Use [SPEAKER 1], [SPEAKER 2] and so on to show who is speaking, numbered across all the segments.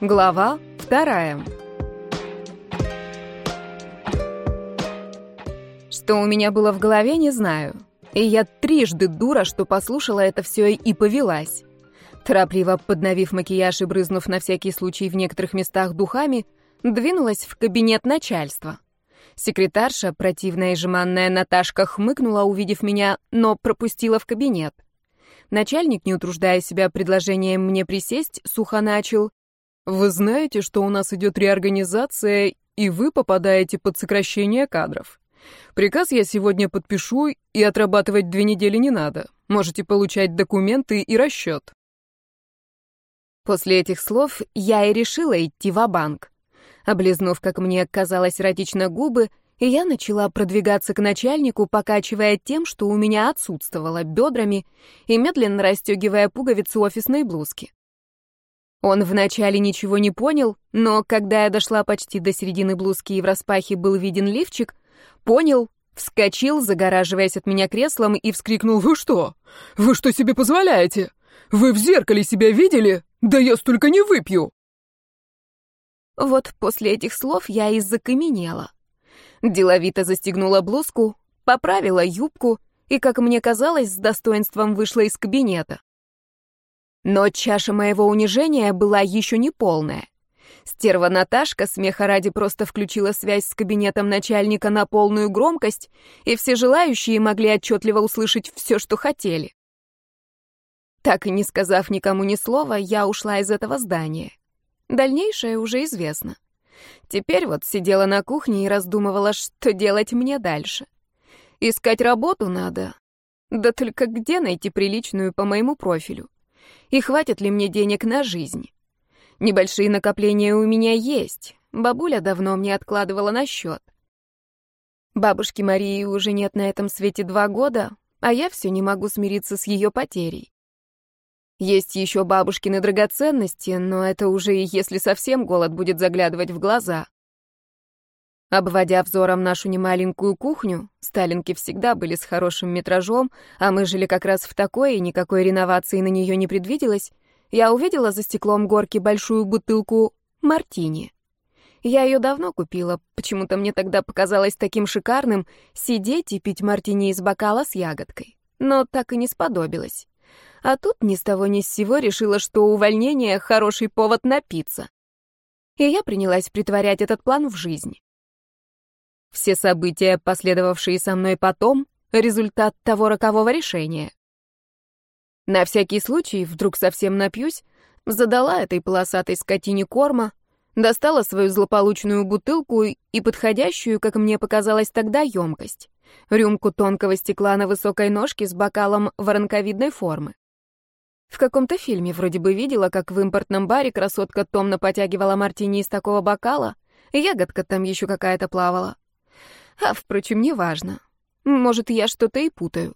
[SPEAKER 1] Глава вторая. Что у меня было в голове, не знаю. И я трижды дура, что послушала это все и повелась. Торопливо подновив макияж и брызнув на всякий случай в некоторых местах духами, двинулась в кабинет начальства. Секретарша, противная и жеманная Наташка, хмыкнула, увидев меня, но пропустила в кабинет. Начальник, не утруждая себя предложением мне присесть, сухо начал. Вы знаете, что у нас идет реорганизация, и вы попадаете под сокращение кадров. Приказ я сегодня подпишу, и отрабатывать две недели не надо. Можете получать документы и расчет. После этих слов я и решила идти в банк Облизнув, как мне казалось, эротично губы, я начала продвигаться к начальнику, покачивая тем, что у меня отсутствовало, бедрами и медленно расстегивая пуговицы офисной блузки. Он вначале ничего не понял, но когда я дошла почти до середины блузки и в распахе был виден лифчик, понял, вскочил, загораживаясь от меня креслом, и вскрикнул «Вы что? Вы что себе позволяете? Вы в зеркале себя видели? Да я столько не выпью!» Вот после этих слов я и закаменела. Деловито застегнула блузку, поправила юбку и, как мне казалось, с достоинством вышла из кабинета. Но чаша моего унижения была еще не полная. Стерва Наташка смеха ради просто включила связь с кабинетом начальника на полную громкость, и все желающие могли отчетливо услышать все, что хотели. Так и не сказав никому ни слова, я ушла из этого здания. Дальнейшее уже известно. Теперь вот сидела на кухне и раздумывала, что делать мне дальше. Искать работу надо. Да только где найти приличную по моему профилю? И хватит ли мне денег на жизнь. Небольшие накопления у меня есть. Бабуля давно мне откладывала на счет. Бабушки Марии уже нет на этом свете два года, а я все не могу смириться с ее потерей. Есть еще бабушкины драгоценности, но это уже и если совсем голод будет заглядывать в глаза. Обводя взором нашу немаленькую кухню, сталинки всегда были с хорошим метражом, а мы жили как раз в такой, и никакой реновации на нее не предвиделось, я увидела за стеклом горки большую бутылку мартини. Я ее давно купила, почему-то мне тогда показалось таким шикарным сидеть и пить мартини из бокала с ягодкой. Но так и не сподобилось. А тут ни с того ни с сего решила, что увольнение — хороший повод напиться. И я принялась притворять этот план в жизнь. Все события, последовавшие со мной потом, — результат того рокового решения. На всякий случай, вдруг совсем напьюсь, задала этой полосатой скотине корма, достала свою злополучную бутылку и подходящую, как мне показалось тогда, емкость. Рюмку тонкого стекла на высокой ножке с бокалом воронковидной формы. В каком-то фильме вроде бы видела, как в импортном баре красотка томно потягивала мартини из такого бокала, ягодка там еще какая-то плавала. А, впрочем, неважно. Может, я что-то и путаю.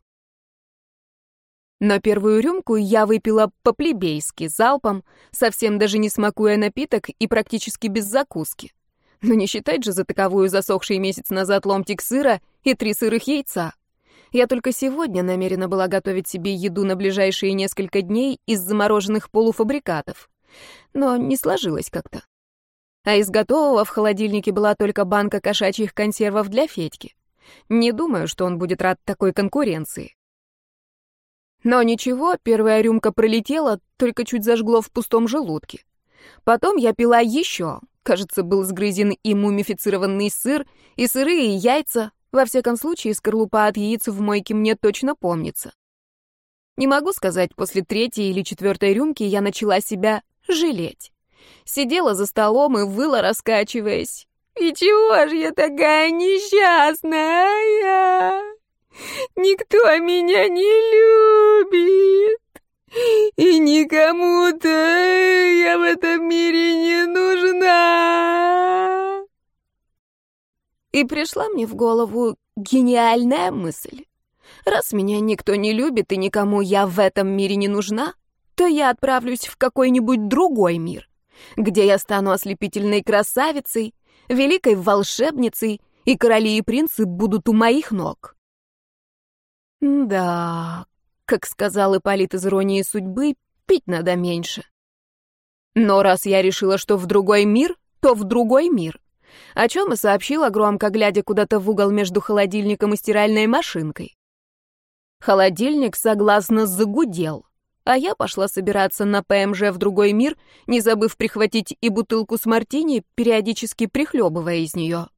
[SPEAKER 1] Но первую рюмку я выпила по-плебейски, залпом, совсем даже не смакуя напиток и практически без закуски. Но не считать же за таковую засохший месяц назад ломтик сыра и три сырых яйца. Я только сегодня намерена была готовить себе еду на ближайшие несколько дней из замороженных полуфабрикатов. Но не сложилось как-то а из готового в холодильнике была только банка кошачьих консервов для Федьки. Не думаю, что он будет рад такой конкуренции. Но ничего, первая рюмка пролетела, только чуть зажгло в пустом желудке. Потом я пила еще. Кажется, был сгрызен и мумифицированный сыр, и сырые яйца. Во всяком случае, скорлупа от яиц в мойке мне точно помнится. Не могу сказать, после третьей или четвертой рюмки я начала себя жалеть. Сидела за столом и выла, раскачиваясь. «И чего же я такая несчастная? Никто меня не любит, и никому-то я в этом мире не нужна!» И пришла мне в голову гениальная мысль. Раз меня никто не любит и никому я в этом мире не нужна, то я отправлюсь в какой-нибудь другой мир, где я стану ослепительной красавицей, великой волшебницей, и короли и принцы будут у моих ног. Да, как сказал Ипполит из «Иронии судьбы», пить надо меньше. Но раз я решила, что в другой мир, то в другой мир. О чем и сообщила громко, глядя куда-то в угол между холодильником и стиральной машинкой. Холодильник согласно загудел, а я пошла собираться на ПМЖ в другой мир, не забыв прихватить и бутылку с мартини, периодически прихлебывая из нее.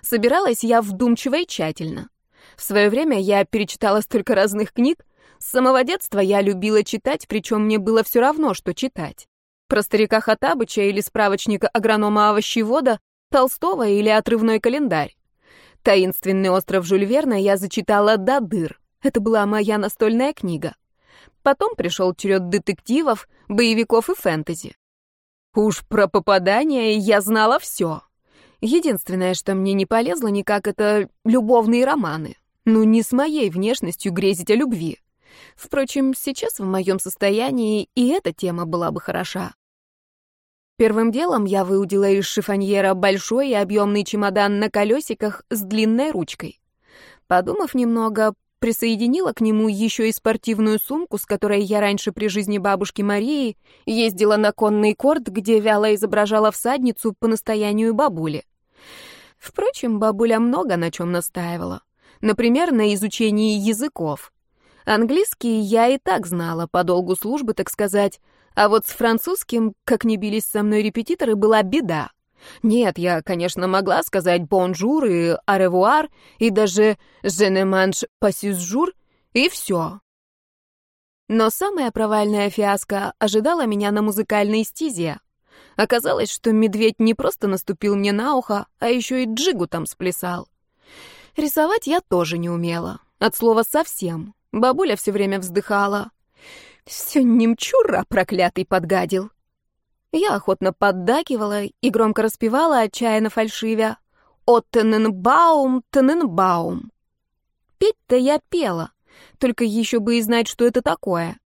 [SPEAKER 1] Собиралась я вдумчиво и тщательно. В свое время я перечитала столько разных книг. С самого детства я любила читать, причем мне было все равно, что читать. Про старика Хатабыча или справочника агронома-овощевода, Толстого или отрывной календарь. «Таинственный остров Жюль Верна» я зачитала до дыр. Это была моя настольная книга. Потом пришел черед детективов, боевиков и фэнтези. Уж про попадания я знала все. Единственное, что мне не полезло никак, это любовные романы. Ну, не с моей внешностью грезить о любви. Впрочем, сейчас в моем состоянии и эта тема была бы хороша. Первым делом я выудила из шифоньера большой и объемный чемодан на колесиках с длинной ручкой. Подумав немного, присоединила к нему еще и спортивную сумку, с которой я раньше при жизни бабушки Марии ездила на конный корт, где вяло изображала всадницу по настоянию бабули. Впрочем, бабуля много на чем настаивала. Например, на изучении языков. Английский я и так знала, по долгу службы, так сказать, а вот с французским, как не бились со мной репетиторы, была беда. Нет, я, конечно, могла сказать «бонжур» и «аревуар», и даже «je ne mange pas six jours», и все. Но самое провальное фиаско ожидала меня на музыкальной стезе. Оказалось, что медведь не просто наступил мне на ухо, а еще и джигу там сплясал. Рисовать я тоже не умела. От слова совсем. Бабуля все время вздыхала. Все немчура проклятый подгадил. Я охотно поддакивала и громко распевала, отчаянно фальшивя. «О, Тененбаум, Тененбаум!» Петь-то я пела, только еще бы и знать, что это такое.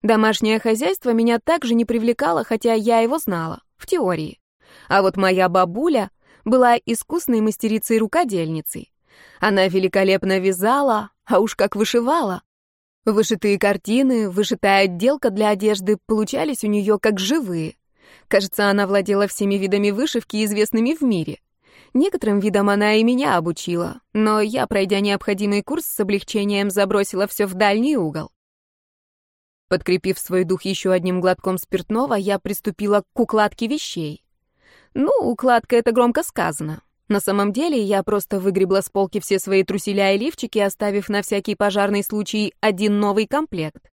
[SPEAKER 1] Домашнее хозяйство меня также не привлекало, хотя я его знала, в теории. А вот моя бабуля была искусной мастерицей-рукодельницей. Она великолепно вязала, а уж как вышивала. Вышитые картины, вышитая отделка для одежды получались у нее как живые. Кажется, она владела всеми видами вышивки, известными в мире. Некоторым видам она и меня обучила, но я, пройдя необходимый курс, с облегчением забросила все в дальний угол. Подкрепив свой дух еще одним глотком спиртного, я приступила к укладке вещей. Ну, укладка — это громко сказано. На самом деле я просто выгребла с полки все свои труселя и лифчики, оставив на всякий пожарный случай один новый комплект.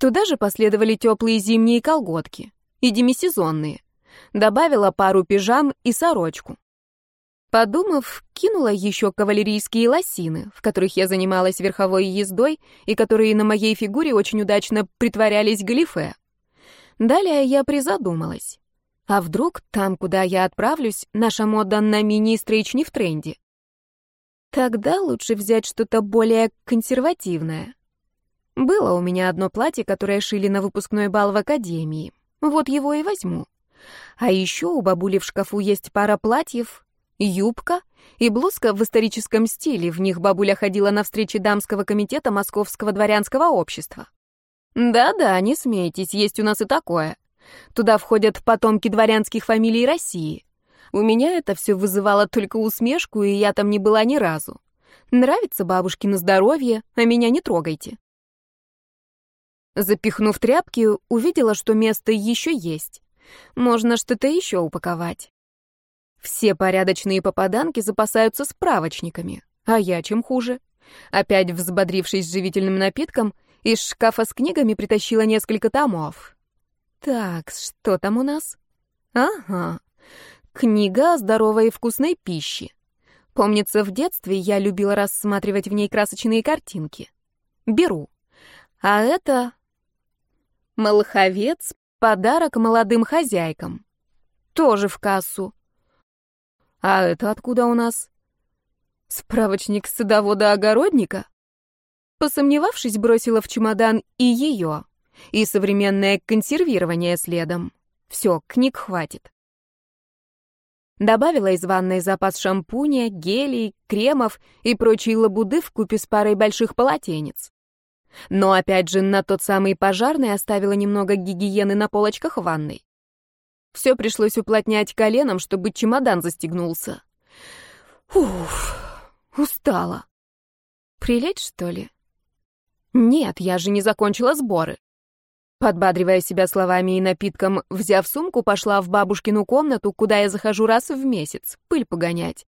[SPEAKER 1] Туда же последовали теплые зимние колготки и демисезонные. Добавила пару пижам и сорочку. Подумав, кинула еще кавалерийские лосины, в которых я занималась верховой ездой и которые на моей фигуре очень удачно притворялись галифе. Далее я призадумалась. А вдруг там, куда я отправлюсь, наша мода на мини-стрейч не в тренде? Тогда лучше взять что-то более консервативное. Было у меня одно платье, которое шили на выпускной бал в академии. Вот его и возьму. А еще у бабули в шкафу есть пара платьев, юбка и блузка в историческом стиле. В них бабуля ходила на встречи дамского комитета Московского дворянского общества. Да-да, не смейтесь, есть у нас и такое. Туда входят потомки дворянских фамилий России. У меня это все вызывало только усмешку, и я там не была ни разу. Нравится бабушке на здоровье, а меня не трогайте. Запихнув тряпки, увидела, что место еще есть. Можно что-то еще упаковать. Все порядочные попаданки запасаются справочниками, а я чем хуже. Опять взбодрившись живительным напитком, из шкафа с книгами притащила несколько томов. Так, что там у нас? Ага. Книга о здоровой и вкусной пище. Помнится, в детстве я любила рассматривать в ней красочные картинки. Беру. А это... Малаховец — подарок молодым хозяйкам. Тоже в кассу. А это откуда у нас? Справочник садовода-огородника? Посомневавшись, бросила в чемодан и ее. И современное консервирование следом. Все, книг хватит. Добавила из ванной запас шампуня, гелей, кремов и прочей лабуды в купе с парой больших полотенец. Но опять же, на тот самый пожарный оставила немного гигиены на полочках ванной. Все пришлось уплотнять коленом, чтобы чемодан застегнулся. Уф, устала. Прилечь, что ли? Нет, я же не закончила сборы. Подбадривая себя словами и напитком, взяв сумку, пошла в бабушкину комнату, куда я захожу раз в месяц, пыль погонять.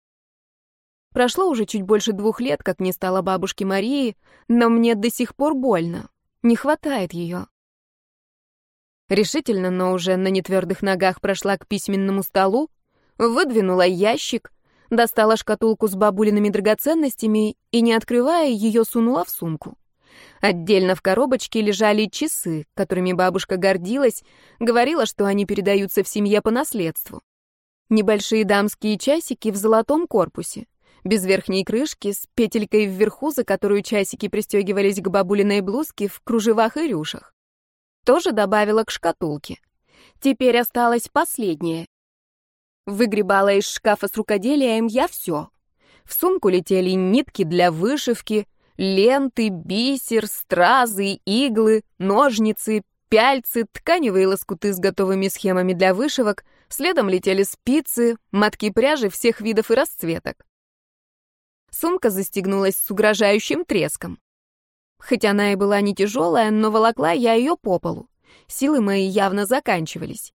[SPEAKER 1] Прошло уже чуть больше двух лет, как не стало бабушки Марии, но мне до сих пор больно. Не хватает ее. Решительно, но уже на нетвердых ногах прошла к письменному столу, выдвинула ящик, достала шкатулку с бабулиными драгоценностями и, не открывая, ее сунула в сумку. Отдельно в коробочке лежали часы, которыми бабушка гордилась, говорила, что они передаются в семье по наследству. Небольшие дамские часики в золотом корпусе, без верхней крышки, с петелькой вверху, за которую часики пристегивались к бабулиной блузке в кружевах и рюшах. Тоже добавила к шкатулке. Теперь осталось последнее. Выгребала из шкафа с рукоделием я все. В сумку летели нитки для вышивки, ленты, бисер, стразы, иглы, ножницы, пяльцы, тканевые лоскуты с готовыми схемами для вышивок, следом летели спицы, мотки пряжи всех видов и расцветок. Сумка застегнулась с угрожающим треском. Хоть она и была не тяжелая, но волокла я ее по полу. Силы мои явно заканчивались.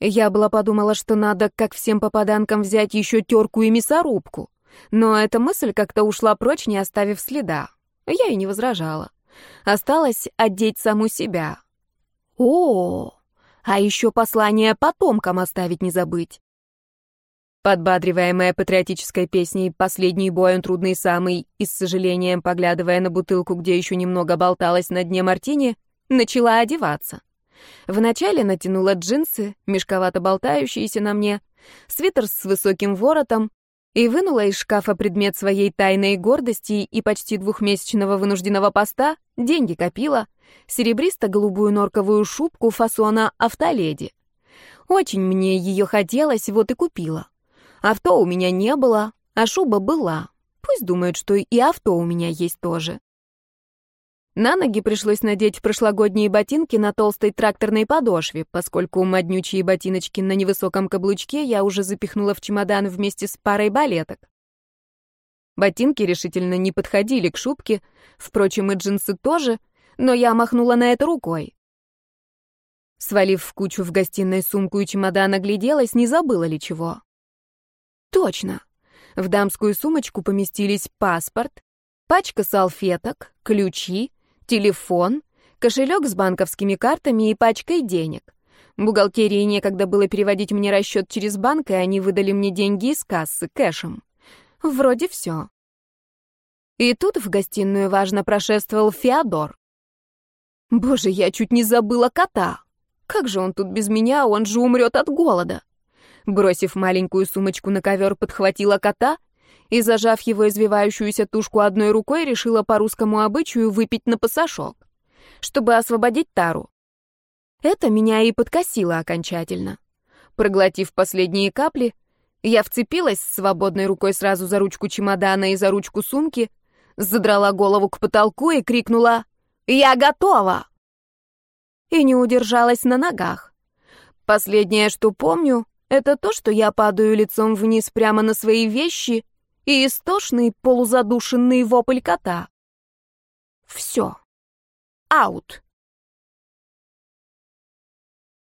[SPEAKER 1] Я была подумала, что надо, как всем попаданкам, взять еще терку и мясорубку. Но эта мысль как-то ушла прочь, не оставив следа. Я и не возражала. Осталось одеть саму себя. О, а еще послание потомкам оставить не забыть. Подбадриваемая патриотической песней «Последний бой, он трудный самый» и с сожалением поглядывая на бутылку, где еще немного болталась на дне мартини, начала одеваться. Вначале натянула джинсы, мешковато болтающиеся на мне, свитер с высоким воротом и вынула из шкафа предмет своей тайной гордости и почти двухмесячного вынужденного поста, деньги копила, серебристо-голубую норковую шубку фасона «Автоледи». Очень мне ее хотелось, вот и купила. Авто у меня не было, а шуба была. Пусть думают, что и авто у меня есть тоже. На ноги пришлось надеть прошлогодние ботинки на толстой тракторной подошве, поскольку моднючие ботиночки на невысоком каблучке я уже запихнула в чемодан вместе с парой балеток. Ботинки решительно не подходили к шубке, впрочем, и джинсы тоже, но я махнула на это рукой. Свалив в кучу в гостиной сумку и чемодан, огляделась, не забыла ли чего. Точно. В дамскую сумочку поместились паспорт, пачка салфеток, ключи, телефон, кошелек с банковскими картами и пачкой денег. Бухгалтерии некогда было переводить мне расчет через банк, и они выдали мне деньги из кассы, кэшем. Вроде все. И тут в гостиную важно прошествовал Феодор. Боже, я чуть не забыла кота. Как же он тут без меня, он же умрет от голода. Бросив маленькую сумочку на ковер, подхватила кота и, зажав его извивающуюся тушку одной рукой, решила по русскому обычаю выпить на пасашок, чтобы освободить тару. Это меня и подкосило окончательно. Проглотив последние капли, я вцепилась свободной рукой сразу за ручку чемодана и за ручку сумки, задрала голову к потолку и крикнула «Я готова!» И не удержалась на ногах. Последнее, что помню, это то, что я падаю лицом вниз прямо на свои вещи и истошный полузадушенный вопль кота. Все. Аут.